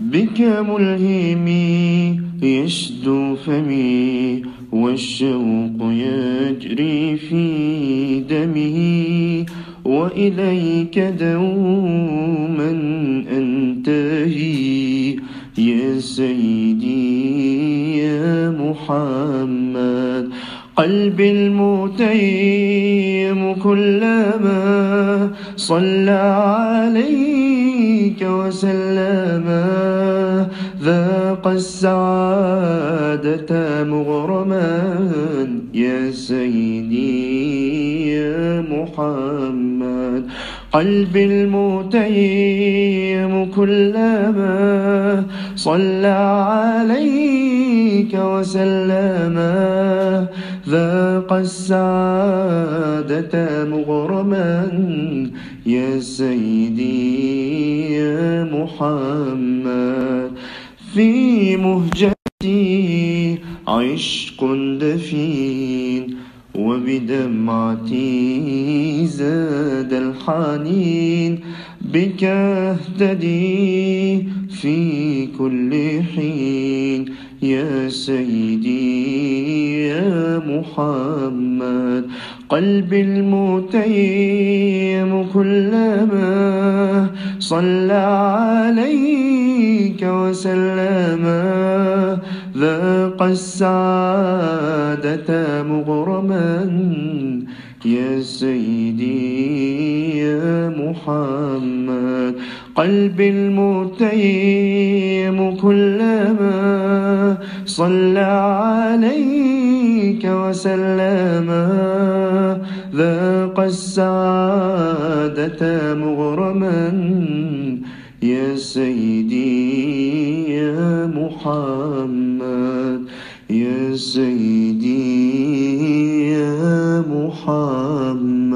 بك ملهمي يشدو فمي والشوق يجري في دمي وإليك دوما أنتهي يا سيدي يا محمد قلبي المتيم كلما صلى عليك وسلم ذاق السعادة مغرما يا سيدي يا محمد. قلبي المتيم كلما صلى عليك وسلم ذاق السعادة مغرما يا سيدي يا محمد. في مهجتي عشق دفين وبدمعتي زاد الحنين. بك أهتدي في كل حين. يا سيدي يا محمد قلبي المتيم كلما صلى عليك وسلم. ذاق السعادة مغرما. يا سيدي يا محمد قلبي المتيم كلما صلى عليك وسلم. ذاق السعادة مغرما. يا سيدي يا محمد. يا سيدي يا محمد.